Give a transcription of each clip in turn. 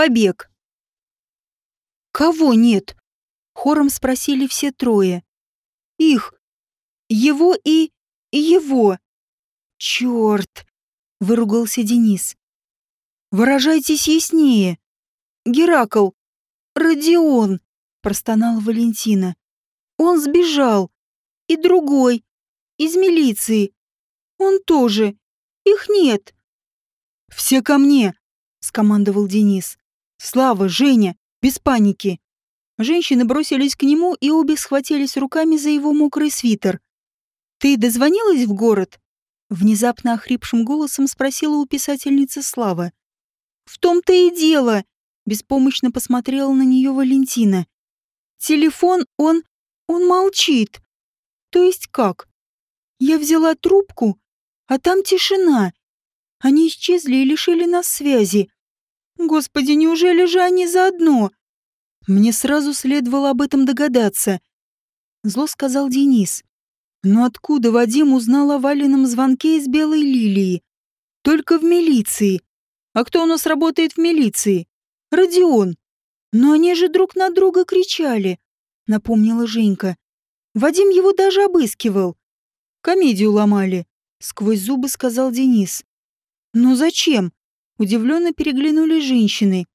Побег. Кого нет? Хором спросили все трое. Их. Его и... его. Черт! Выругался Денис. Выражайтесь яснее. Геракл. Родион. Простонала Валентина. Он сбежал. И другой. Из милиции. Он тоже. Их нет. Все ко мне, скомандовал Денис. Слава, Женя, без паники. Женщины бросились к нему и обе схватились руками за его мокрый свитер. «Ты дозвонилась в город?» Внезапно охрипшим голосом спросила у писательницы Слава. «В том-то и дело!» Беспомощно посмотрела на нее Валентина. «Телефон, он... он молчит. То есть как? Я взяла трубку, а там тишина. Они исчезли и лишили нас связи. Господи, неужели же они заодно? Мне сразу следовало об этом догадаться. Зло сказал Денис. Но откуда Вадим узнал о Валином звонке из Белой Лилии? Только в милиции. А кто у нас работает в милиции? Родион. Но они же друг на друга кричали, напомнила Женька. Вадим его даже обыскивал. Комедию ломали, сквозь зубы сказал Денис. Но зачем? Удивленно переглянулись женщины.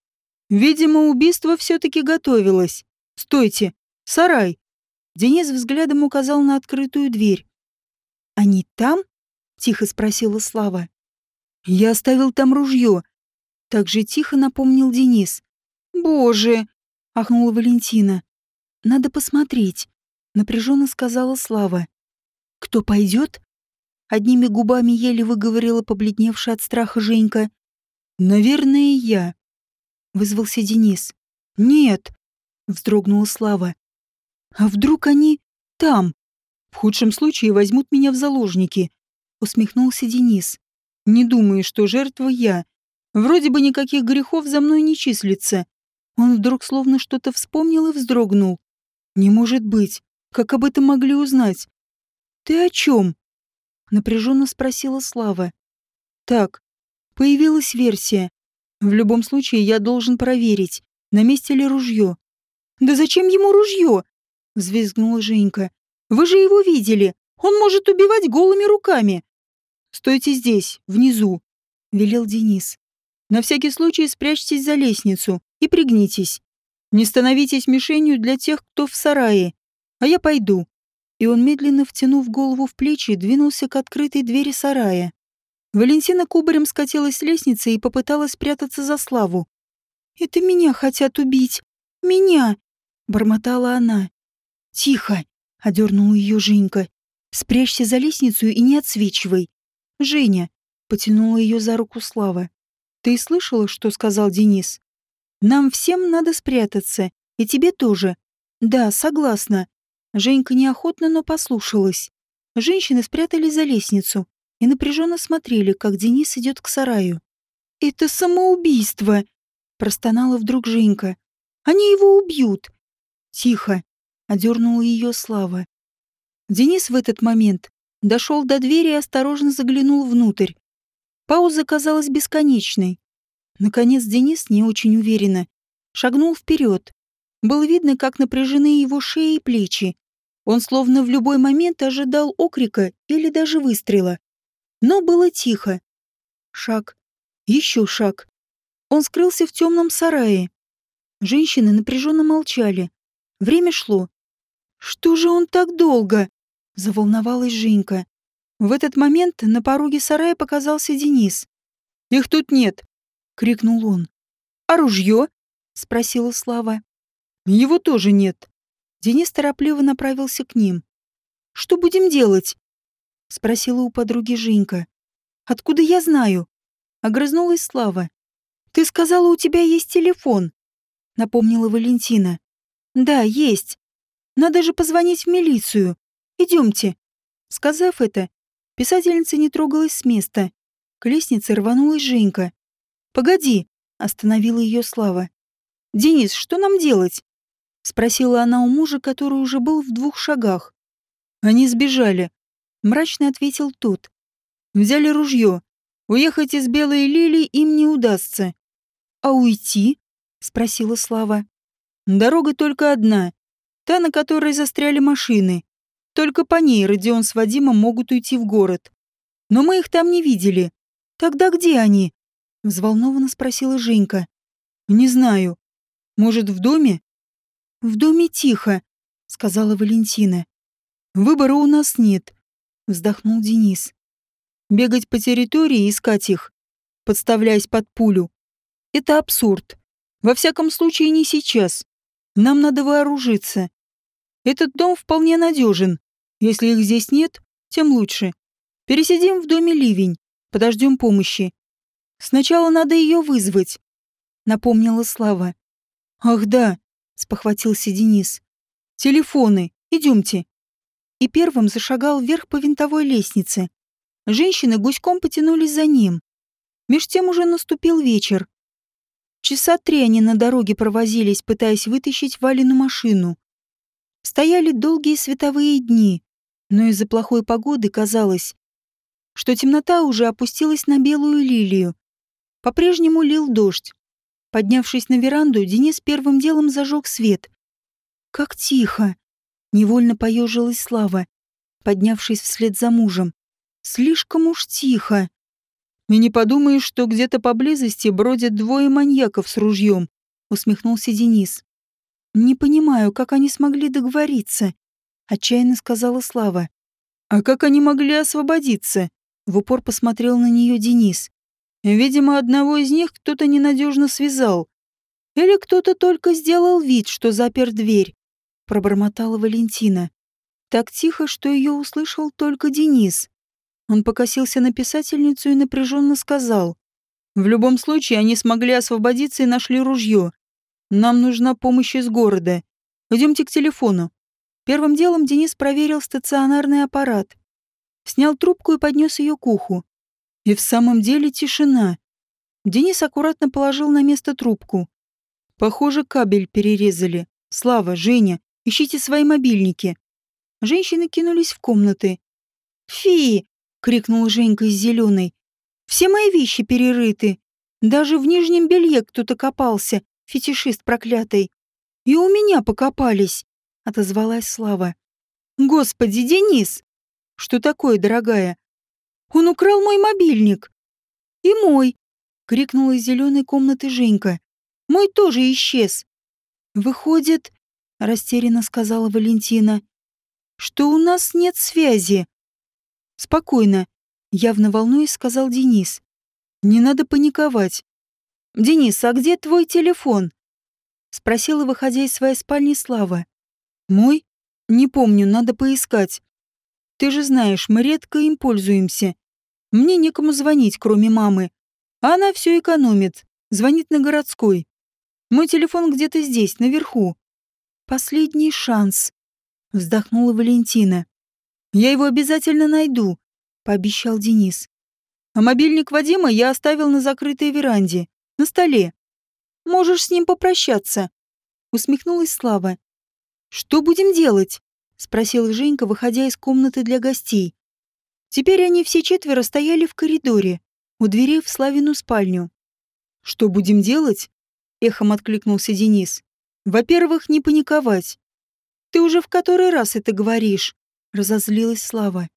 Видимо, убийство все-таки готовилось. Стойте, сарай. Денис взглядом указал на открытую дверь. Они там? Тихо спросила Слава. Я оставил там ружье. Так же тихо напомнил Денис. Боже! ахнула Валентина. Надо посмотреть, напряженно сказала Слава. Кто пойдет? Одними губами еле выговорила побледневшая от страха Женька. Наверное, я вызвался Денис. «Нет!» — вздрогнула Слава. «А вдруг они там? В худшем случае возьмут меня в заложники», — усмехнулся Денис. «Не думаю, что жертва я. Вроде бы никаких грехов за мной не числится». Он вдруг словно что-то вспомнил и вздрогнул. «Не может быть. Как об этом могли узнать?» «Ты о чем?» — напряженно спросила Слава. «Так, появилась версия. В любом случае, я должен проверить, на месте ли ружье. «Да зачем ему ружье?» — взвизгнула Женька. «Вы же его видели. Он может убивать голыми руками». «Стойте здесь, внизу», — велел Денис. «На всякий случай спрячьтесь за лестницу и пригнитесь. Не становитесь мишенью для тех, кто в сарае. А я пойду». И он, медленно втянув голову в плечи, двинулся к открытой двери сарая. Валентина кубарем скатилась с лестницы и попыталась спрятаться за Славу. «Это меня хотят убить! Меня!» — бормотала она. «Тихо!» — одернула ее Женька. «Спрячься за лестницу и не отсвечивай!» «Женя!» — потянула ее за руку Слава. «Ты слышала, что сказал Денис? Нам всем надо спрятаться, и тебе тоже. Да, согласна». Женька неохотно, но послушалась. Женщины спрятались за лестницу, и напряженно смотрели, как Денис идет к сараю. «Это самоубийство!» — простонала вдруг Женька. «Они его убьют!» «Тихо!» — одернула ее Слава. Денис в этот момент дошел до двери и осторожно заглянул внутрь. Пауза казалась бесконечной. Наконец Денис, не очень уверенно, шагнул вперед. Было видно, как напряжены его шея и плечи. Он словно в любой момент ожидал окрика или даже выстрела. Но было тихо. Шаг. Еще шаг. Он скрылся в темном сарае. Женщины напряженно молчали. Время шло. «Что же он так долго?» — заволновалась Женька. В этот момент на пороге сарая показался Денис. «Их тут нет!» — крикнул он. «А ружье?» — спросила Слава. «Его тоже нет». Денис торопливо направился к ним. «Что будем делать?» — спросила у подруги Женька. «Откуда я знаю?» — огрызнулась Слава. «Ты сказала, у тебя есть телефон», — напомнила Валентина. «Да, есть. Надо же позвонить в милицию. Идемте». Сказав это, писательница не трогалась с места. К лестнице рванулась Женька. «Погоди», — остановила ее Слава. «Денис, что нам делать?» — спросила она у мужа, который уже был в двух шагах. «Они сбежали», мрачно ответил тот. Взяли ружье. Уехать из Белой Лилии им не удастся. А уйти? спросила Слава. Дорога только одна. Та, на которой застряли машины. Только по ней Родион с Вадимом могут уйти в город. Но мы их там не видели. Тогда где они? Взволнованно спросила Женька. Не знаю. Может, в доме? В доме тихо, сказала Валентина. Выбора у нас нет, вздохнул Денис. Бегать по территории и искать их, подставляясь под пулю, это абсурд. Во всяком случае, не сейчас. Нам надо вооружиться. Этот дом вполне надежен. Если их здесь нет, тем лучше. Пересидим в доме ливень, подождем помощи. Сначала надо ее вызвать, напомнила Слава. Ах да, спохватился Денис. Телефоны, идемте. И первым зашагал вверх по винтовой лестнице. Женщины гуськом потянулись за ним. Меж тем уже наступил вечер. Часа три они на дороге провозились, пытаясь вытащить Валину машину. Стояли долгие световые дни, но из-за плохой погоды казалось, что темнота уже опустилась на белую лилию. По-прежнему лил дождь. Поднявшись на веранду, Денис первым делом зажег свет. «Как тихо!» — невольно поежилась Слава, поднявшись вслед за мужем. «Слишком уж тихо!» «И не подумаешь, что где-то поблизости бродят двое маньяков с ружьем», — усмехнулся Денис. «Не понимаю, как они смогли договориться», — отчаянно сказала Слава. «А как они могли освободиться?» — в упор посмотрел на нее Денис. Видимо, одного из них кто-то ненадежно связал. Или кто-то только сделал вид, что запер дверь, пробормотала Валентина. Так тихо, что ее услышал только Денис. Он покосился на писательницу и напряженно сказал. «В любом случае, они смогли освободиться и нашли ружье. Нам нужна помощь из города. Идемте к телефону». Первым делом Денис проверил стационарный аппарат. Снял трубку и поднес ее к уху. И в самом деле тишина. Денис аккуратно положил на место трубку. Похоже, кабель перерезали. Слава, Женя, ищите свои мобильники. Женщины кинулись в комнаты. «Фи!» — крикнула Женька из зеленой. «Все мои вещи перерыты. Даже в нижнем белье кто-то копался, фетишист проклятый. И у меня покопались», — отозвалась Слава. «Господи, Денис!» «Что такое, дорогая?» Он украл мой мобильник. И мой, крикнула из зеленой комнаты Женька. Мой тоже исчез. Выходит, растерянно сказала Валентина, что у нас нет связи. Спокойно, явно волнуясь, сказал Денис. Не надо паниковать. Денис, а где твой телефон? Спросила, выходя из своей спальни Слава. Мой? Не помню, надо поискать. Ты же знаешь, мы редко им пользуемся. Мне некому звонить, кроме мамы. А она все экономит. Звонит на городской. Мой телефон где-то здесь, наверху. Последний шанс. Вздохнула Валентина. Я его обязательно найду, пообещал Денис. А мобильник Вадима я оставил на закрытой веранде, на столе. Можешь с ним попрощаться. Усмехнулась Слава. Что будем делать? спросила Женька, выходя из комнаты для гостей. Теперь они все четверо стояли в коридоре, у двери в Славину спальню. «Что будем делать?» — эхом откликнулся Денис. «Во-первых, не паниковать. Ты уже в который раз это говоришь?» — разозлилась Слава.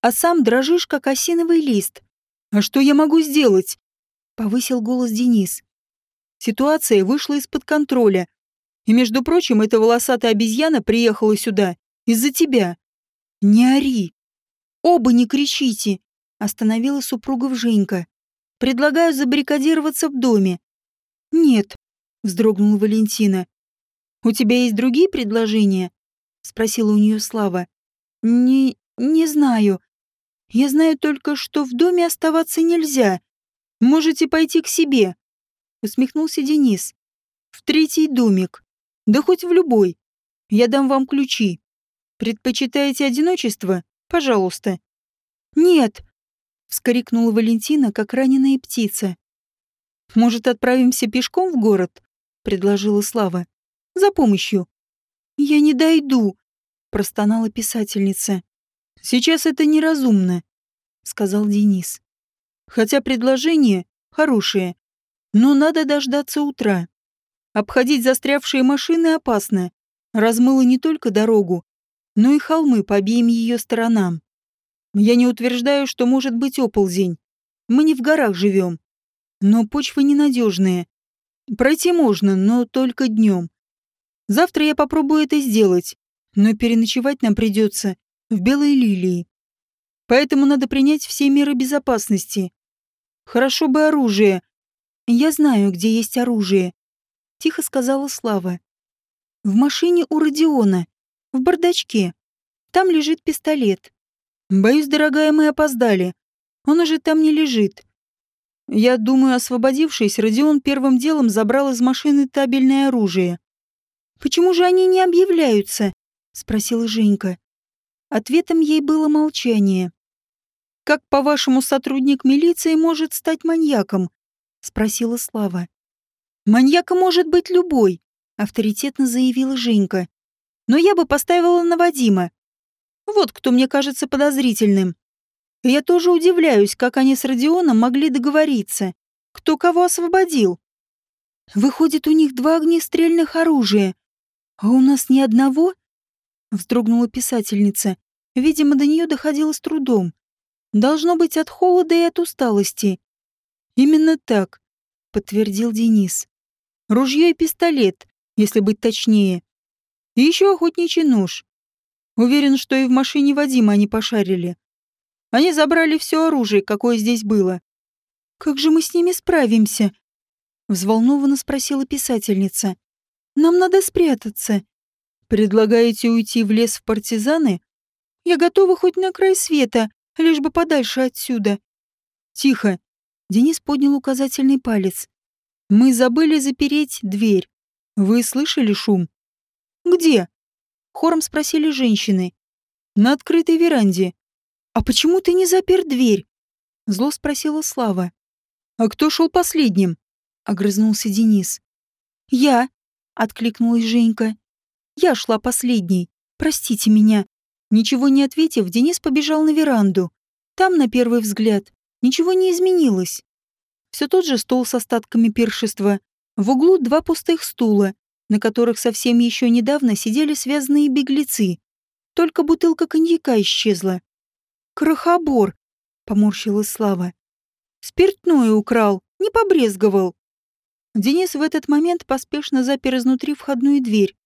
«А сам дрожишь, как осиновый лист. А что я могу сделать?» — повысил голос Денис. Ситуация вышла из-под контроля. И, между прочим, эта волосатая обезьяна приехала сюда из-за тебя. Не ори. Оба не кричите!» — остановила супругов Женька. «Предлагаю забаррикадироваться в доме». «Нет», — вздрогнула Валентина. «У тебя есть другие предложения?» — спросила у нее Слава. «Не... не знаю. Я знаю только, что в доме оставаться нельзя. Можете пойти к себе», — усмехнулся Денис. «В третий домик. Да хоть в любой. Я дам вам ключи. Предпочитаете одиночество? Пожалуйста». «Нет!» — вскрикнула Валентина, как раненая птица. «Может, отправимся пешком в город?» — предложила Слава. «За помощью». «Я не дойду», — простонала писательница. «Сейчас это неразумно», — сказал Денис. «Хотя предложение хорошее, но надо дождаться утра. Обходить застрявшие машины опасно. Размыло не только дорогу, но и холмы по обеим ее сторонам. Я не утверждаю, что может быть оползень. Мы не в горах живем. Но почва ненадежная. Пройти можно, но только днем. Завтра я попробую это сделать, но переночевать нам придется в Белой Лилии. Поэтому надо принять все меры безопасности. Хорошо бы оружие. Я знаю, где есть оружие. Тихо сказала Слава. В машине у Родиона. В бардачке. Там лежит пистолет. Боюсь, дорогая, мы опоздали. Он уже там не лежит. Я думаю, освободившись, Родион первым делом забрал из машины табельное оружие. «Почему же они не объявляются?» — спросила Женька. Ответом ей было молчание. «Как, по-вашему, сотрудник милиции может стать маньяком?» — спросила Слава. «Маньяком может быть любой», — авторитетно заявила Женька. «Но я бы поставила на Вадима. Вот кто мне кажется подозрительным. Я тоже удивляюсь, как они с Родионом могли договориться. Кто кого освободил? Выходит, у них два огнестрельных оружия. А у нас ни одного? Вздрогнула писательница. Видимо, до нее доходило с трудом. Должно быть от холода и от усталости. Именно так, подтвердил Денис. Ружье и пистолет, если быть точнее. И еще охотничий нож. Уверен, что и в машине Вадима они пошарили. Они забрали все оружие, какое здесь было. Как же мы с ними справимся? Взволнованно спросила писательница. Нам надо спрятаться. Предлагаете уйти в лес в партизаны? Я готова хоть на край света, лишь бы подальше отсюда. Тихо. Денис поднял указательный палец. Мы забыли запереть дверь. Вы слышали шум? Где? Хором спросили женщины. На открытой веранде. «А почему ты не запер дверь?» Зло спросила Слава. «А кто шел последним?» Огрызнулся Денис. «Я», — откликнулась Женька. «Я шла последней. Простите меня». Ничего не ответив, Денис побежал на веранду. Там, на первый взгляд, ничего не изменилось. Все тот же стол с остатками пиршества. В углу два пустых стула, на которых совсем еще недавно сидели связанные беглецы. Только бутылка коньяка исчезла. «Крохобор!» — поморщилась Слава. «Спиртное украл, не побрезговал». Денис в этот момент поспешно запер изнутри входную дверь.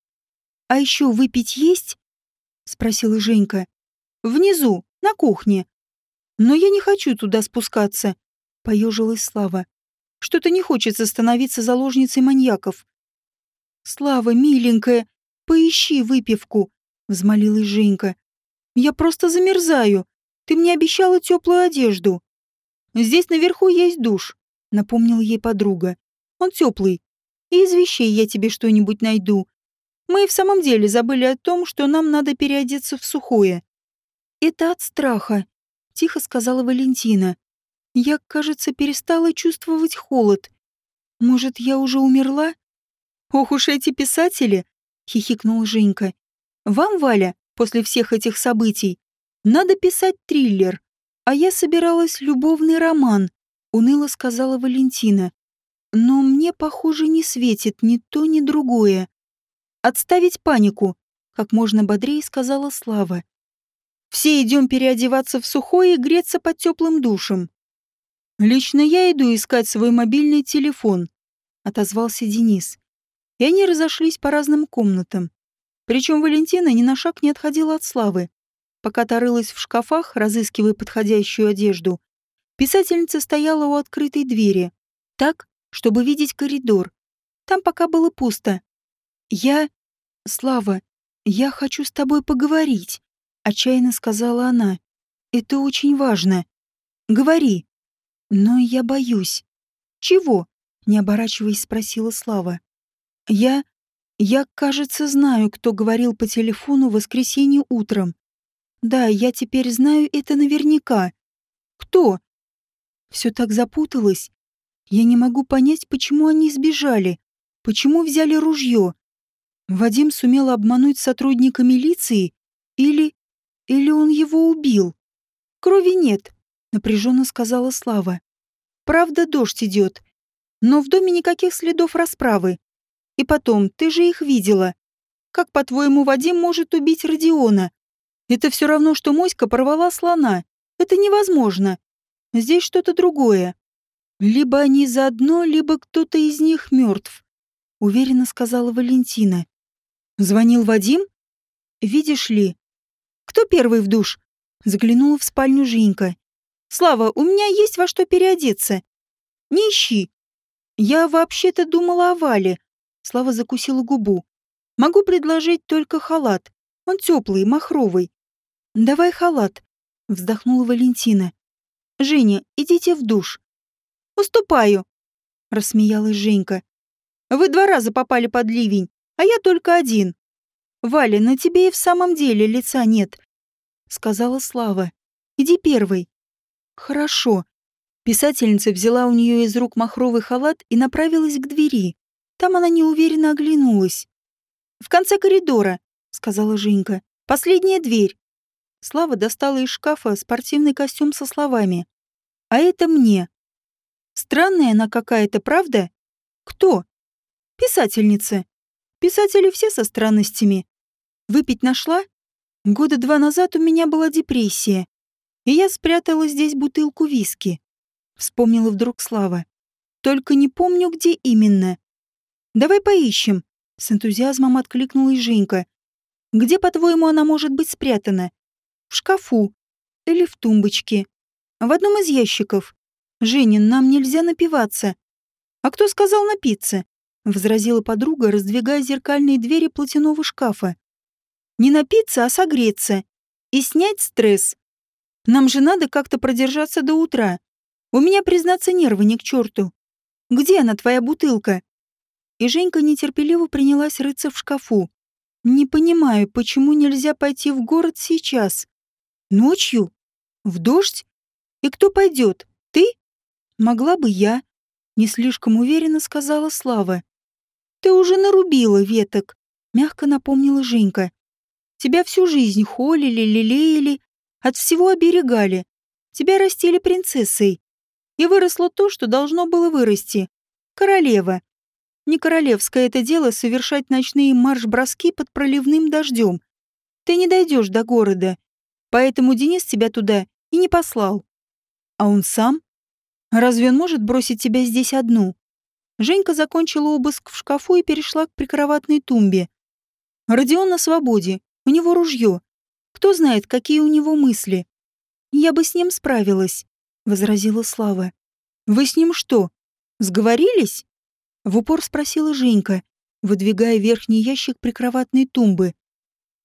«А еще выпить есть?» — спросила Женька. «Внизу, на кухне». «Но я не хочу туда спускаться», — поежилась Слава. «Что-то не хочется становиться заложницей маньяков». «Слава, миленькая, поищи выпивку», — взмолилась Женька. «Я просто замерзаю. Ты мне обещала теплую одежду. Здесь наверху есть душ, напомнила ей подруга. Он теплый. И из вещей я тебе что-нибудь найду. Мы в самом деле забыли о том, что нам надо переодеться в сухое. Это от страха, тихо сказала Валентина. Я, кажется, перестала чувствовать холод. Может, я уже умерла? Ох уж эти писатели, хихикнула Женька. Вам, Валя, после всех этих событий, надо писать триллер, а я собиралась любовный роман, уныло сказала Валентина. Но мне, похоже, не светит ни то, ни другое. Отставить панику, как можно бодрее сказала Слава. Все идем переодеваться в сухое и греться под теплым душем. Лично я иду искать свой мобильный телефон, отозвался Денис. И они разошлись по разным комнатам. Причем Валентина ни на шаг не отходила от Славы. Пока та рылась в шкафах, разыскивая подходящую одежду, писательница стояла у открытой двери, так, чтобы видеть коридор. Там пока было пусто. «Я... Слава, я хочу с тобой поговорить», — отчаянно сказала она. «Это очень важно. Говори». «Но я боюсь». «Чего?» — не оборачиваясь, спросила Слава. «Я... Я, кажется, знаю, кто говорил по телефону в воскресенье утром. Да, я теперь знаю это наверняка. Кто? Все так запуталось. Я не могу понять, почему они сбежали. Почему взяли ружье? Вадим сумел обмануть сотрудника милиции? Или... Или он его убил? Крови нет, напряженно сказала Слава. Правда, дождь идет. Но в доме никаких следов расправы. И потом, ты же их видела. Как, по-твоему, Вадим может убить Родиона? Это все равно, что моська порвала слона. Это невозможно. Здесь что-то другое. Либо они заодно, либо кто-то из них мертв, уверенно сказала Валентина. Звонил Вадим? Видишь ли? Кто первый в душ? Заглянула в спальню Женька. Слава, у меня есть во что переодеться. Не ищи. Я вообще-то думала о Вале. Слава закусила губу. Могу предложить только халат. Он теплый, махровый. Давай халат, вздохнула Валентина. Женя, идите в душ. Уступаю, рассмеялась Женька. Вы два раза попали под ливень, а я только один. Валя, на тебе и в самом деле лица нет, сказала Слава. Иди первой. Хорошо. Писательница взяла у нее из рук махровый халат и направилась к двери. Там она неуверенно оглянулась. «В конце коридора», — сказала Женька. «Последняя дверь». Слава достала из шкафа спортивный костюм со словами. «А это мне». «Странная она какая-то, правда?» «Кто?» «Писательница. Писатели все со странностями. Выпить нашла? Года два назад у меня была депрессия, и я спрятала здесь бутылку виски. Вспомнила вдруг Слава. Только не помню, где именно. Давай поищем. С энтузиазмом откликнулась Женька. Где, по-твоему, она может быть спрятана? В шкафу. Или в тумбочке. В одном из ящиков. Женин, нам нельзя напиваться. А кто сказал напиться? Возразила подруга, раздвигая зеркальные двери платяного шкафа. Не напиться, а согреться. И снять стресс. Нам же надо как-то продержаться до утра. У меня, признаться, нервы не к черту. Где она, твоя бутылка?» И Женька нетерпеливо принялась рыться в шкафу. «Не понимаю, почему нельзя пойти в город сейчас? Ночью? В дождь? И кто пойдет? Ты? Могла бы я?» Не слишком уверенно сказала Слава. «Ты уже нарубила веток», — мягко напомнила Женька. «Тебя всю жизнь холили, лелеяли, от всего оберегали. Тебя растили принцессой и выросло то, что должно было вырасти. Королева. Не королевское это дело совершать ночные марш-броски под проливным дождем. Ты не дойдешь до города, поэтому Денис тебя туда и не послал. А он сам? Разве он может бросить тебя здесь одну? Женька закончила обыск в шкафу и перешла к прикроватной тумбе. Родион на свободе, у него ружье. Кто знает, какие у него мысли. Я бы с ним справилась возразила Слава. «Вы с ним что, сговорились?» В упор спросила Женька, выдвигая верхний ящик прикроватной тумбы.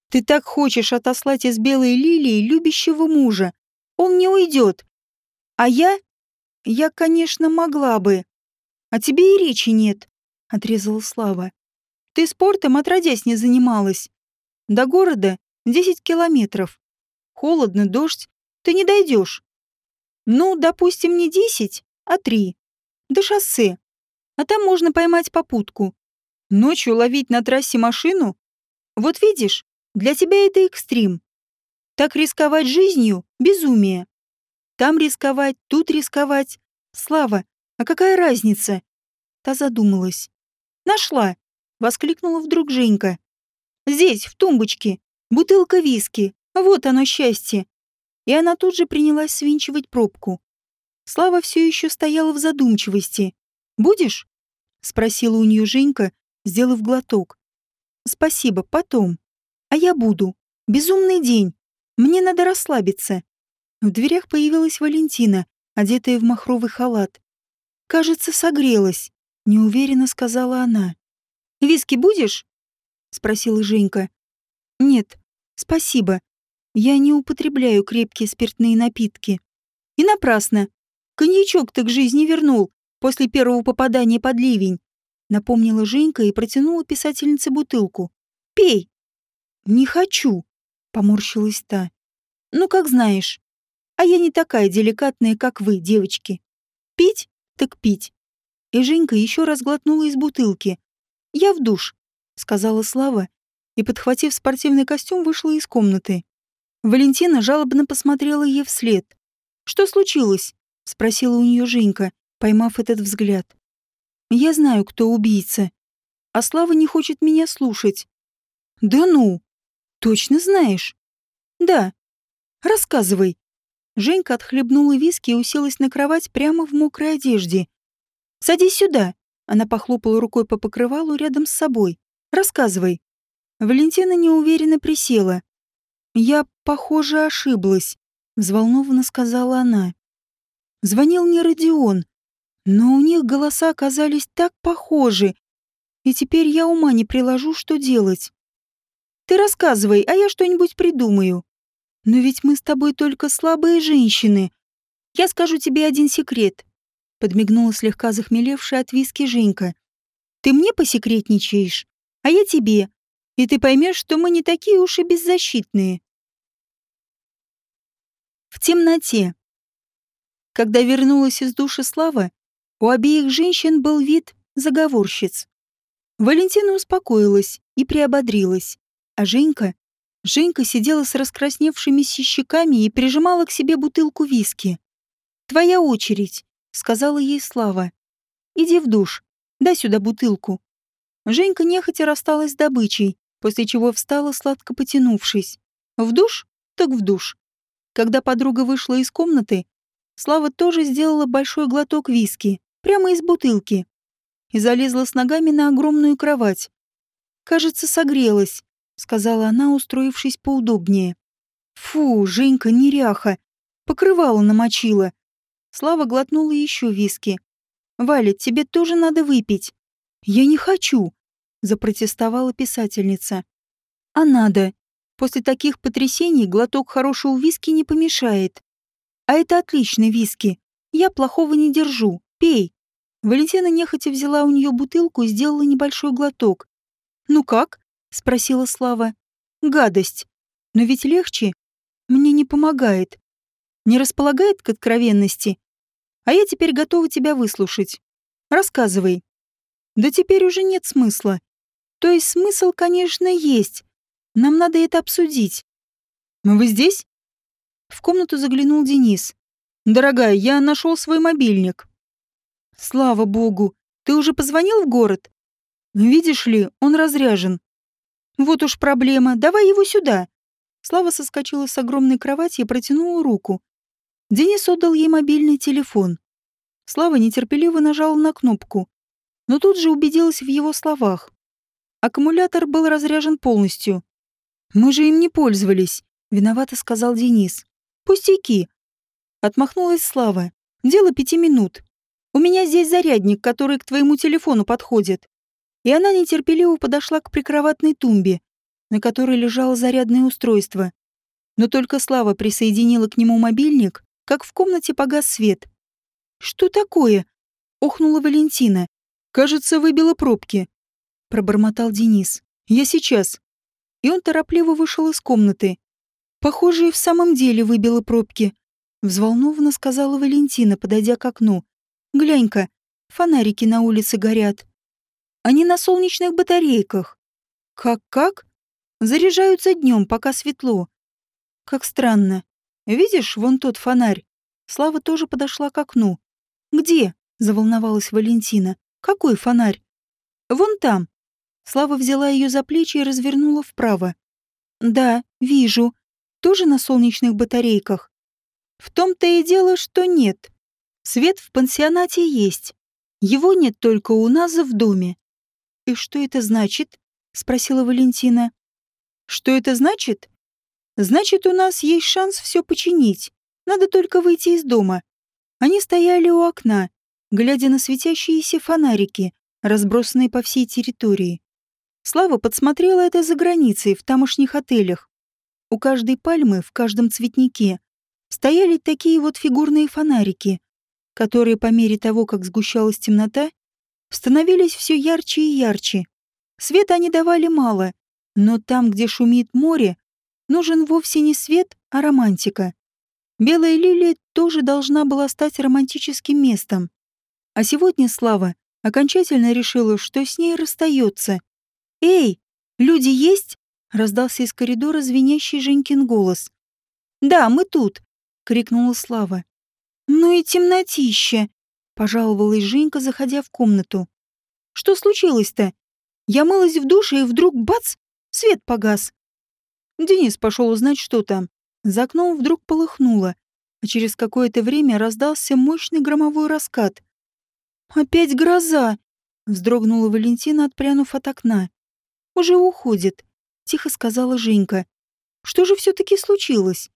«Ты так хочешь отослать из белой лилии любящего мужа. Он не уйдет. А я? Я, конечно, могла бы. А тебе и речи нет», — отрезала Слава. «Ты спортом отродясь не занималась. До города десять километров. Холодно, дождь. Ты не дойдешь. Ну, допустим, не десять, а три. До шоссе. А там можно поймать попутку. Ночью ловить на трассе машину? Вот видишь, для тебя это экстрим. Так рисковать жизнью — безумие. Там рисковать, тут рисковать. Слава, а какая разница? Та задумалась. Нашла, воскликнула вдруг Женька. Здесь, в тумбочке, бутылка виски. Вот оно счастье и она тут же принялась свинчивать пробку. Слава все еще стояла в задумчивости. «Будешь?» — спросила у нее Женька, сделав глоток. «Спасибо, потом. А я буду. Безумный день. Мне надо расслабиться». В дверях появилась Валентина, одетая в махровый халат. «Кажется, согрелась», — неуверенно сказала она. «Виски будешь?» — спросила Женька. «Нет, спасибо. Я не употребляю крепкие спиртные напитки. И напрасно. Коньячок-то к жизни вернул после первого попадания под ливень. Напомнила Женька и протянула писательнице бутылку. «Пей!» «Не хочу», — поморщилась та. «Ну, как знаешь. А я не такая деликатная, как вы, девочки. Пить? Так пить». И Женька еще раз глотнула из бутылки. «Я в душ», — сказала Слава, и, подхватив спортивный костюм, вышла из комнаты. Валентина жалобно посмотрела ей вслед. «Что случилось?» — спросила у нее Женька, поймав этот взгляд. «Я знаю, кто убийца». а Слава не хочет меня слушать. Да ну, точно знаешь? Да. Рассказывай. Женька отхлебнула виски и уселась на кровать прямо в мокрой одежде. Садись сюда. Она похлопала рукой по покрывалу рядом с собой. Рассказывай. Валентина неуверенно присела. Я, похоже, ошиблась, взволнованно сказала она. Звонил не Родион, но у них голоса оказались так похожи, и теперь я ума не приложу, что делать. Ты рассказывай, а я что-нибудь придумаю. Но ведь мы с тобой только слабые женщины. Я скажу тебе один секрет. Подмигнула слегка захмелевшая от виски Женька. Ты мне посекретничаешь, а я тебе. И ты поймешь, что мы не такие уж и беззащитные. В темноте. Когда вернулась из душа Слава, у обеих женщин был вид заговорщиц. Валентина успокоилась и приободрилась, а Женька... Женька сидела с раскрасневшимися щеками и прижимала к себе бутылку виски. «Твоя очередь», — сказала ей Слава. «Иди в душ, дай сюда бутылку». Женька нехотя рассталась с добычей, после чего встала, сладко потянувшись. В душ? Так в душ. Когда подруга вышла из комнаты, Слава тоже сделала большой глоток виски, прямо из бутылки, и залезла с ногами на огромную кровать. «Кажется, согрелась», — сказала она, устроившись поудобнее. «Фу, Женька, неряха! Покрывало намочила». Слава глотнула еще виски. «Валя, тебе тоже надо выпить». «Я не хочу», — запротестовала писательница. «А надо. После таких потрясений глоток хорошего виски не помешает. А это отличный виски. Я плохого не держу. Пей». Валентина нехотя взяла у нее бутылку и сделала небольшой глоток. «Ну как?» — спросила Слава. «Гадость. Но ведь легче. Мне не помогает. Не располагает к откровенности. А я теперь готова тебя выслушать. Рассказывай». «Да теперь уже нет смысла. То есть смысл, конечно, есть. Нам надо это обсудить». «Вы здесь?» В комнату заглянул Денис. «Дорогая, я нашел свой мобильник». Слава богу, ты уже позвонил в город? Видишь ли, он разряжен. Вот уж проблема, давай его сюда. Слава соскочила с огромной кровати и протянула руку. Денис отдал ей мобильный телефон. Слава нетерпеливо нажала на кнопку, но тут же убедилась в его словах. Аккумулятор был разряжен полностью. «Мы же им не пользовались», — виновато сказал Денис. «Пустяки». Отмахнулась Слава. «Дело пяти минут. У меня здесь зарядник, который к твоему телефону подходит». И она нетерпеливо подошла к прикроватной тумбе, на которой лежало зарядное устройство. Но только Слава присоединила к нему мобильник, как в комнате погас свет. «Что такое?» — охнула Валентина. «Кажется, выбила пробки», — пробормотал Денис. «Я сейчас». И он торопливо вышел из комнаты. «Похоже, и в самом деле выбила пробки», — взволнованно сказала Валентина, подойдя к окну. Глянь-ка, фонарики на улице горят. Они на солнечных батарейках. Как-как? Заряжаются днем, пока светло. Как странно. Видишь, вон тот фонарь. Слава тоже подошла к окну. Где? Заволновалась Валентина. Какой фонарь? Вон там. Слава взяла ее за плечи и развернула вправо. Да, вижу. Тоже на солнечных батарейках. В том-то и дело, что нет. Свет в пансионате есть. Его нет только у нас в доме. И что это значит? спросила Валентина. Что это значит? Значит, у нас есть шанс все починить. Надо только выйти из дома. Они стояли у окна, глядя на светящиеся фонарики, разбросанные по всей территории. Слава подсмотрела это за границей, в тамошних отелях. У каждой пальмы, в каждом цветнике, стояли такие вот фигурные фонарики, которые по мере того, как сгущалась темнота, становились все ярче и ярче. Света они давали мало, но там, где шумит море, нужен вовсе не свет, а романтика. Белая лилия тоже должна была стать романтическим местом. А сегодня Слава окончательно решила, что с ней расстается. «Эй, люди есть?» — раздался из коридора звенящий Женькин голос. «Да, мы тут!» — крикнула Слава. «Ну и темнотища!» — пожаловалась Женька, заходя в комнату. «Что случилось-то?» Я мылась в душе, и вдруг бац! Свет погас. Денис пошел узнать, что там. За окном вдруг полыхнуло, а через какое-то время раздался мощный громовой раскат. «Опять гроза!» — вздрогнула Валентина, отпрянув от окна. «Уже уходит», — тихо сказала Женька. «Что же все-таки случилось?»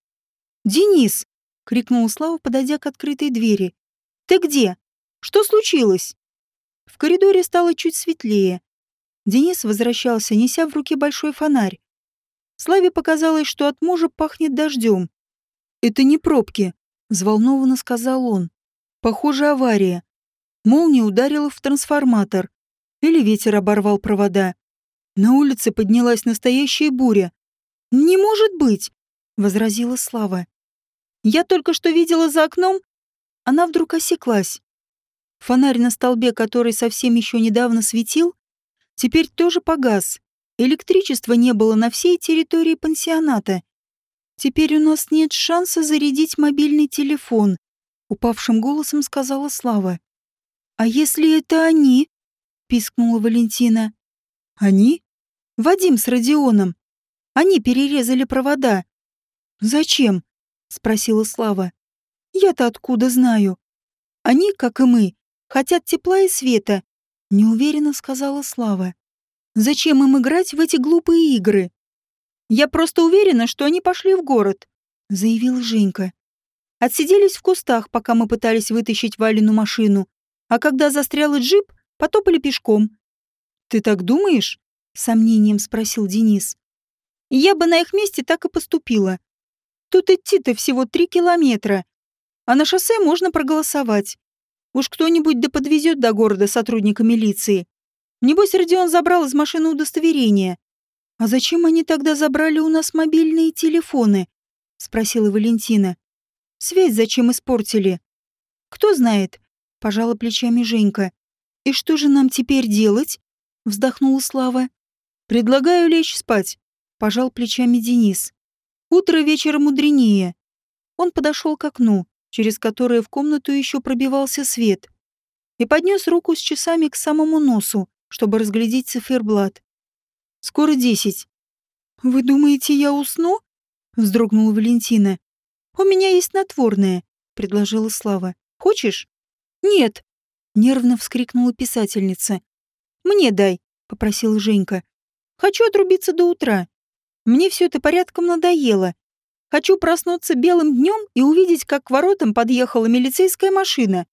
«Денис!» — крикнула Слава, подойдя к открытой двери. «Ты где? Что случилось?» В коридоре стало чуть светлее. Денис возвращался, неся в руке большой фонарь. Славе показалось, что от мужа пахнет дождем. «Это не пробки», — взволнованно сказал он. «Похоже, авария. Молния ударила в трансформатор. Или ветер оборвал провода. На улице поднялась настоящая буря. «Не может быть!» — возразила Слава. «Я только что видела за окном...» Она вдруг осеклась. Фонарь на столбе, который совсем еще недавно светил, теперь тоже погас. Электричества не было на всей территории пансионата. Теперь у нас нет шанса зарядить мобильный телефон, упавшим голосом сказала Слава. А если это они? пискнула Валентина. Они? Вадим с Родионом. Они перерезали провода. Зачем? спросила Слава. Я-то откуда знаю? Они, как и мы, хотят тепла и света, неуверенно сказала Слава. Зачем им играть в эти глупые игры? Я просто уверена, что они пошли в город, заявила Женька. Отсиделись в кустах, пока мы пытались вытащить Валину машину, а когда застрял джип, потопали пешком. Ты так думаешь? сомнением спросил Денис. Я бы на их месте так и поступила. Тут идти-то всего три километра, а на шоссе можно проголосовать. Уж кто-нибудь да подвезет до города сотрудника милиции. Небось, Родион забрал из машины удостоверение. А зачем они тогда забрали у нас мобильные телефоны? Спросила Валентина. Связь зачем испортили? Кто знает? Пожала плечами Женька. И что же нам теперь делать? Вздохнула Слава. Предлагаю лечь спать. Пожал плечами Денис. Утро вечера мудренее. Он подошел к окну, через которое в комнату еще пробивался свет, и поднес руку с часами к самому носу, чтобы разглядеть циферблат. «Скоро десять». «Вы думаете, я усну?» — вздрогнула Валентина. «У меня есть снотворное», — предложила Слава. «Хочешь?» «Нет», — нервно вскрикнула писательница. «Мне дай», — попросила Женька. «Хочу отрубиться до утра. Мне все это порядком надоело. Хочу проснуться белым днем и увидеть, как к воротам подъехала милицейская машина.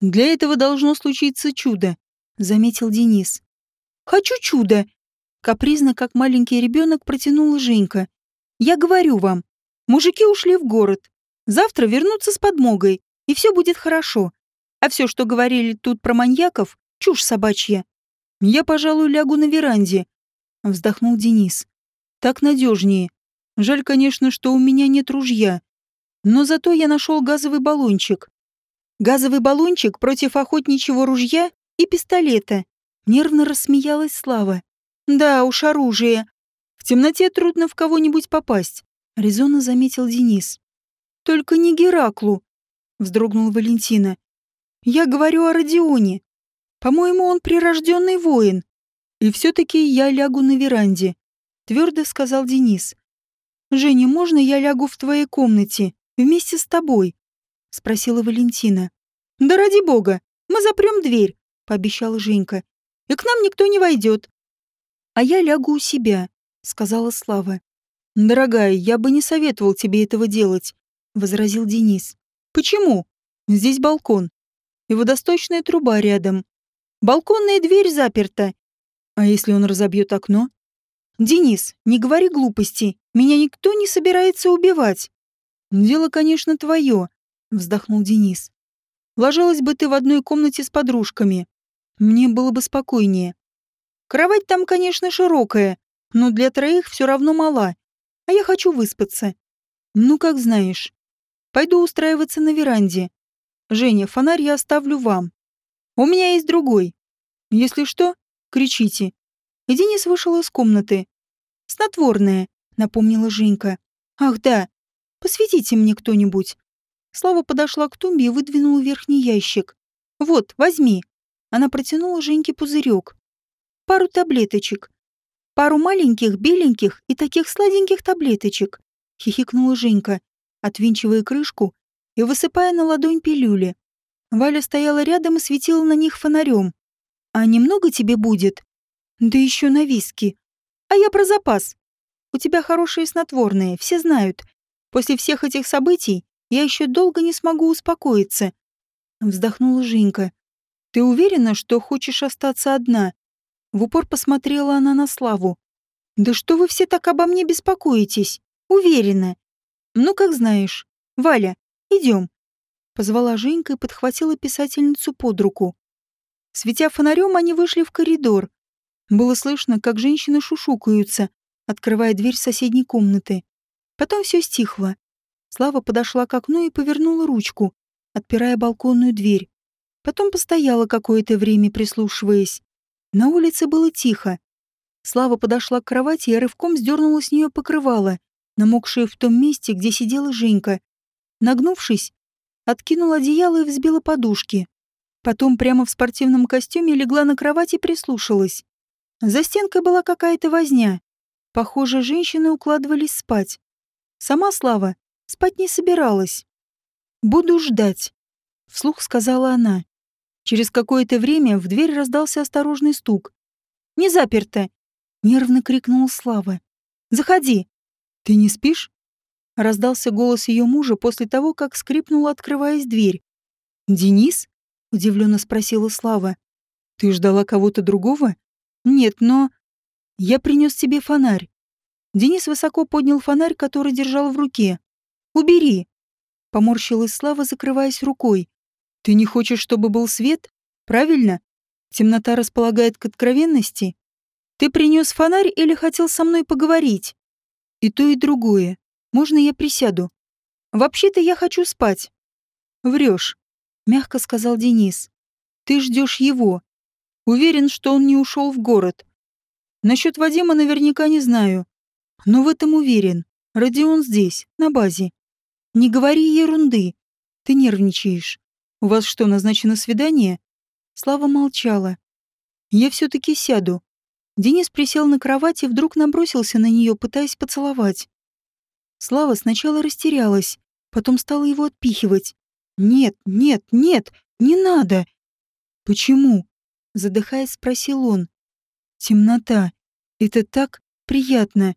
Для этого должно случиться чудо заметил Денис. «Хочу чудо!» Капризно, как маленький ребенок, протянула Женька. «Я говорю вам, мужики ушли в город. Завтра вернутся с подмогой, и все будет хорошо. А все, что говорили тут про маньяков, чушь собачья. Я, пожалуй, лягу на веранде», — вздохнул Денис. «Так надежнее. Жаль, конечно, что у меня нет ружья. Но зато я нашел газовый баллончик. Газовый баллончик против охотничьего ружья и пистолета. Нервно рассмеялась Слава. Да уж, оружие. В темноте трудно в кого-нибудь попасть, резонно заметил Денис. Только не Гераклу, вздрогнула Валентина. Я говорю о Родионе. По-моему, он прирожденный воин. И все-таки я лягу на веранде, твердо сказал Денис. Женя, можно я лягу в твоей комнате вместе с тобой? спросила Валентина. Да ради бога, мы запрем дверь, пообещала Женька. «И к нам никто не войдет». «А я лягу у себя», — сказала Слава. «Дорогая, я бы не советовал тебе этого делать», — возразил Денис. «Почему? Здесь балкон. И водосточная труба рядом. Балконная дверь заперта. А если он разобьет окно?» «Денис, не говори глупости. Меня никто не собирается убивать». «Дело, конечно, твое», — вздохнул Денис. «Ложилась бы ты в одной комнате с подружками. Мне было бы спокойнее. Кровать там, конечно, широкая, но для троих все равно мала. А я хочу выспаться. Ну, как знаешь. Пойду устраиваться на веранде. Женя, фонарь я оставлю вам. У меня есть другой. Если что, кричите. И Денис вышел из комнаты. Снотворное, напомнила Женька. Ах да, посветите мне кто-нибудь. Слава подошла к тумбе и выдвинула верхний ящик. Вот, возьми. Она протянула Женьке пузырек. пару таблеточек. Пару маленьких, беленьких и таких сладеньких таблеточек», — хихикнула Женька, отвинчивая крышку и высыпая на ладонь пилюли. Валя стояла рядом и светила на них фонарем. «А немного тебе будет?» «Да еще на виски. А я про запас. У тебя хорошие снотворные, все знают. После всех этих событий я еще долго не смогу успокоиться». Вздохнула Женька. «Ты уверена, что хочешь остаться одна?» В упор посмотрела она на Славу. «Да что вы все так обо мне беспокоитесь? Уверена. Ну, как знаешь. Валя, идем. Позвала Женька и подхватила писательницу под руку. Светя фонарем, они вышли в коридор. Было слышно, как женщины шушукаются, открывая дверь соседней комнаты. Потом все стихло. Слава подошла к окну и повернула ручку, отпирая балконную дверь. Потом постояла какое-то время, прислушиваясь. На улице было тихо. Слава подошла к кровати и рывком сдернула с нее покрывало, намокшее в том месте, где сидела Женька. Нагнувшись, откинула одеяло и взбила подушки. Потом прямо в спортивном костюме легла на кровать и прислушалась. За стенкой была какая-то возня. Похоже, женщины укладывались спать. Сама Слава спать не собиралась. «Буду ждать», — вслух сказала она. Через какое-то время в дверь раздался осторожный стук. «Не заперто!» — нервно крикнула Слава. «Заходи!» «Ты не спишь?» Раздался голос ее мужа после того, как скрипнула, открываясь дверь. «Денис?» — удивленно спросила Слава. «Ты ждала кого-то другого?» «Нет, но...» «Я принес тебе фонарь». Денис высоко поднял фонарь, который держал в руке. «Убери!» — поморщилась Слава, закрываясь рукой. «Ты не хочешь, чтобы был свет? Правильно? Темнота располагает к откровенности. Ты принес фонарь или хотел со мной поговорить?» «И то, и другое. Можно я присяду? Вообще-то я хочу спать. Врешь, мягко сказал Денис. Ты ждешь его. Уверен, что он не ушел в город. Насчет Вадима наверняка не знаю. Но в этом уверен. Родион здесь, на базе. Не говори ерунды. Ты нервничаешь. У вас что, назначено свидание? Слава молчала. Я все-таки сяду. Денис присел на кровать и вдруг набросился на нее, пытаясь поцеловать. Слава сначала растерялась, потом стала его отпихивать. «Нет, нет, нет, не надо!» «Почему?» — задыхаясь, спросил он. «Темнота. Это так приятно.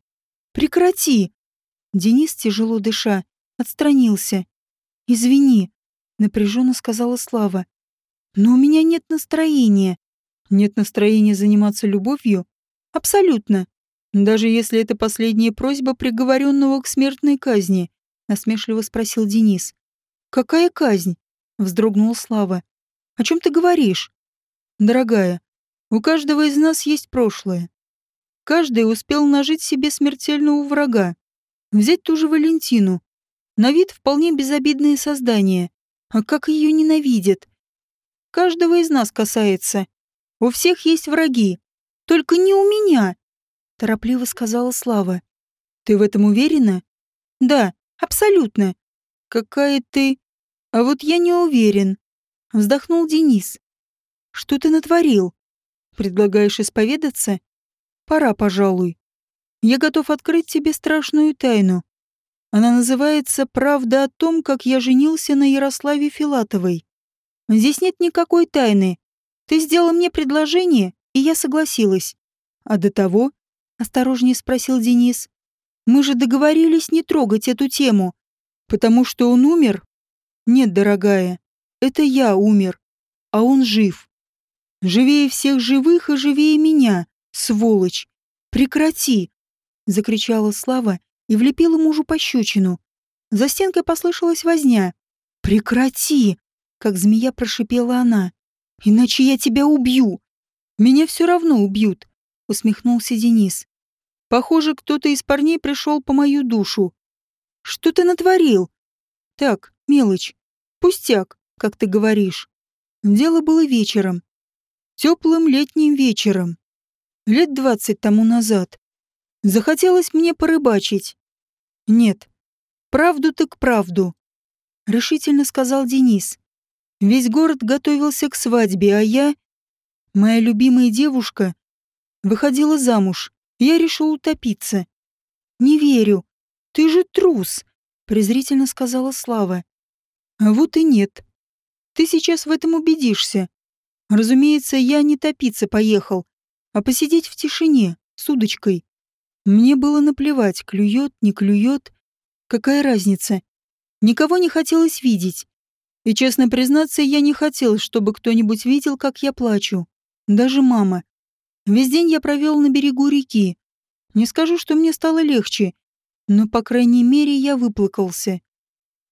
Прекрати!» Денис, тяжело дыша, отстранился. «Извини», — напряженно сказала Слава. «Но у меня нет настроения». «Нет настроения заниматься любовью?» «Абсолютно. Даже если это последняя просьба приговоренного к смертной казни, насмешливо спросил Денис. Какая казнь? вздрогнул Слава. О чем ты говоришь? Дорогая, у каждого из нас есть прошлое. Каждый успел нажить себе смертельного врага. Взять ту же Валентину. На вид вполне безобидное создание. А как ее ненавидят? Каждого из нас касается. У всех есть враги. Только не у меня торопливо сказала Слава. Ты в этом уверена? Да, абсолютно. Какая ты... А вот я не уверен. Вздохнул Денис. Что ты натворил? Предлагаешь исповедаться? Пора, пожалуй. Я готов открыть тебе страшную тайну. Она называется «Правда о том, как я женился на Ярославе Филатовой». Здесь нет никакой тайны. Ты сделал мне предложение, и я согласилась. А до того осторожнее спросил Денис. Мы же договорились не трогать эту тему, потому что он умер? Нет, дорогая, это я умер, а он жив. Живее всех живых и живее меня, сволочь. Прекрати, закричала Слава и влепила мужу пощечину. За стенкой послышалась возня. Прекрати, как змея прошипела она. Иначе я тебя убью. Меня все равно убьют, усмехнулся Денис. Похоже, кто-то из парней пришел по мою душу. Что ты натворил? Так, мелочь. Пустяк, как ты говоришь. Дело было вечером. Теплым летним вечером. Лет двадцать тому назад. Захотелось мне порыбачить. Нет. Правду так правду. Решительно сказал Денис. Весь город готовился к свадьбе, а я... Моя любимая девушка Выходила замуж. Я решил утопиться. Не верю. Ты же трус, презрительно сказала Слава. А вот и нет. Ты сейчас в этом убедишься. Разумеется, я не топиться поехал, а посидеть в тишине, с удочкой. Мне было наплевать, клюет, не клюет. Какая разница? Никого не хотелось видеть. И, честно признаться, я не хотел, чтобы кто-нибудь видел, как я плачу. Даже мама. Весь день я провел на берегу реки. Не скажу, что мне стало легче, но, по крайней мере, я выплакался.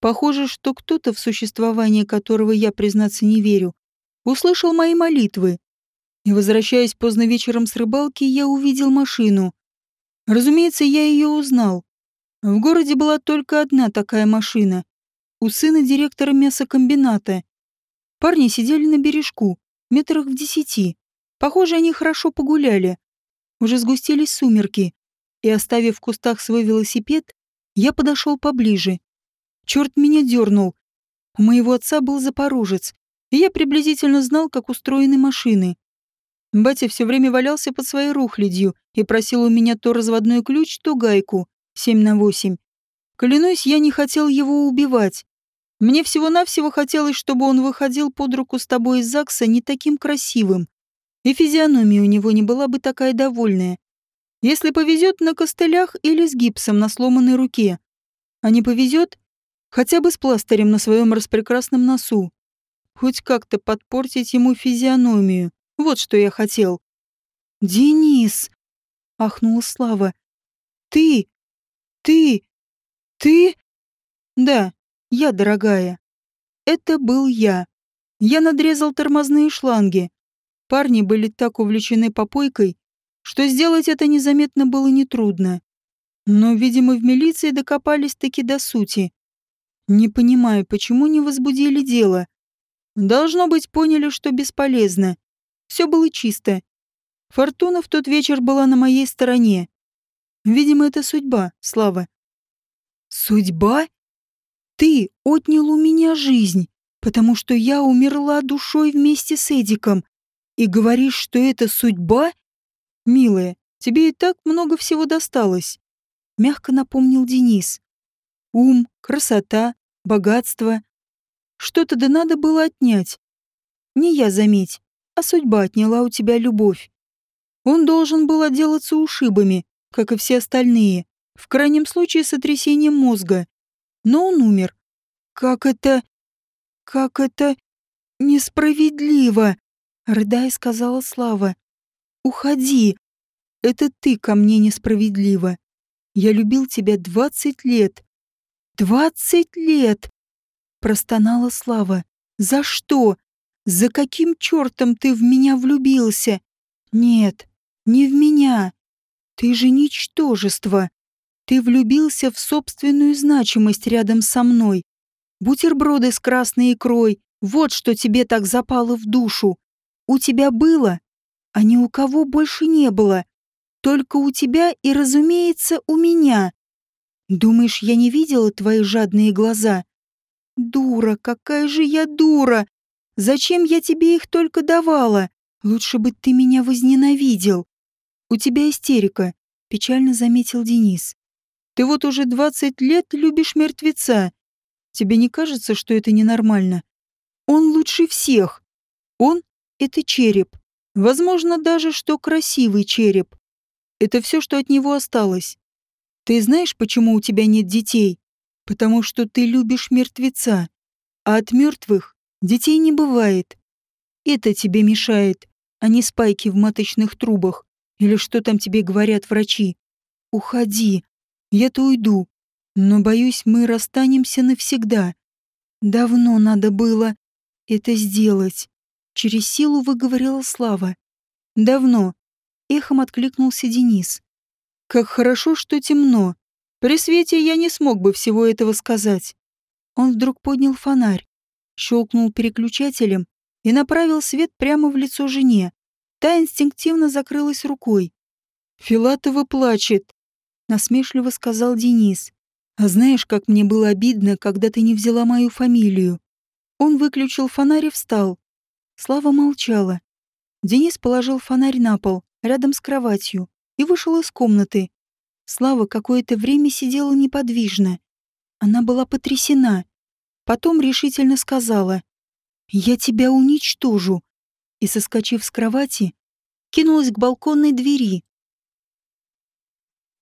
Похоже, что кто-то, в существование которого я, признаться, не верю, услышал мои молитвы. И, возвращаясь поздно вечером с рыбалки, я увидел машину. Разумеется, я ее узнал. В городе была только одна такая машина. У сына директора мясокомбината. Парни сидели на бережку, метрах в десяти. Похоже, они хорошо погуляли. Уже сгустились сумерки. И, оставив в кустах свой велосипед, я подошел поближе. Черт меня дернул. У моего отца был запорожец, и я приблизительно знал, как устроены машины. Батя все время валялся под своей рухлядью и просил у меня то разводной ключ, то гайку, 7 на 8. Клянусь, я не хотел его убивать. Мне всего-навсего хотелось, чтобы он выходил под руку с тобой из ЗАГСа не таким красивым. И физиономия у него не была бы такая довольная. Если повезет на костылях или с гипсом на сломанной руке. А не повезет, хотя бы с пластырем на своем распрекрасном носу. Хоть как-то подпортить ему физиономию. Вот что я хотел. «Денис!» — ахнула Слава. «Ты! Ты! Ты?» «Да, я, дорогая. Это был я. Я надрезал тормозные шланги. Парни были так увлечены попойкой, что сделать это незаметно было нетрудно. Но, видимо, в милиции докопались таки до сути. Не понимаю, почему не возбудили дело. Должно быть, поняли, что бесполезно. Все было чисто. Фортуна в тот вечер была на моей стороне. Видимо, это судьба, Слава. Судьба? Ты отнял у меня жизнь, потому что я умерла душой вместе с Эдиком. И говоришь, что это судьба? Милая, тебе и так много всего досталось. Мягко напомнил Денис. Ум, красота, богатство. Что-то да надо было отнять. Не я, заметь а судьба отняла у тебя любовь. Он должен был отделаться ушибами, как и все остальные, в крайнем случае сотрясением мозга. Но он умер. Как это... как это... несправедливо, рыдая сказала Слава. Уходи. Это ты ко мне несправедливо. Я любил тебя двадцать лет. Двадцать лет! Простонала Слава. За что? За каким чертом ты в меня влюбился? Нет, не в меня. Ты же ничтожество. Ты влюбился в собственную значимость рядом со мной. Бутерброды с красной икрой — вот что тебе так запало в душу. У тебя было, а ни у кого больше не было. Только у тебя и, разумеется, у меня. Думаешь, я не видела твои жадные глаза? Дура, какая же я дура! Зачем я тебе их только давала? Лучше бы ты меня возненавидел. У тебя истерика, печально заметил Денис. Ты вот уже двадцать лет любишь мертвеца. Тебе не кажется, что это ненормально? Он лучше всех. Он — это череп. Возможно, даже, что красивый череп. Это все, что от него осталось. Ты знаешь, почему у тебя нет детей? Потому что ты любишь мертвеца. А от мертвых Детей не бывает. Это тебе мешает, а не спайки в маточных трубах. Или что там тебе говорят врачи. Уходи. Я-то уйду. Но, боюсь, мы расстанемся навсегда. Давно надо было это сделать. Через силу выговорила Слава. Давно. Эхом откликнулся Денис. Как хорошо, что темно. При свете я не смог бы всего этого сказать. Он вдруг поднял фонарь щелкнул переключателем и направил свет прямо в лицо жене. Та инстинктивно закрылась рукой. «Филатова плачет», — насмешливо сказал Денис. «А знаешь, как мне было обидно, когда ты не взяла мою фамилию?» Он выключил фонарь и встал. Слава молчала. Денис положил фонарь на пол, рядом с кроватью и вышел из комнаты. Слава какое-то время сидела неподвижно. Она была потрясена. Потом решительно сказала «Я тебя уничтожу!» и, соскочив с кровати, кинулась к балконной двери.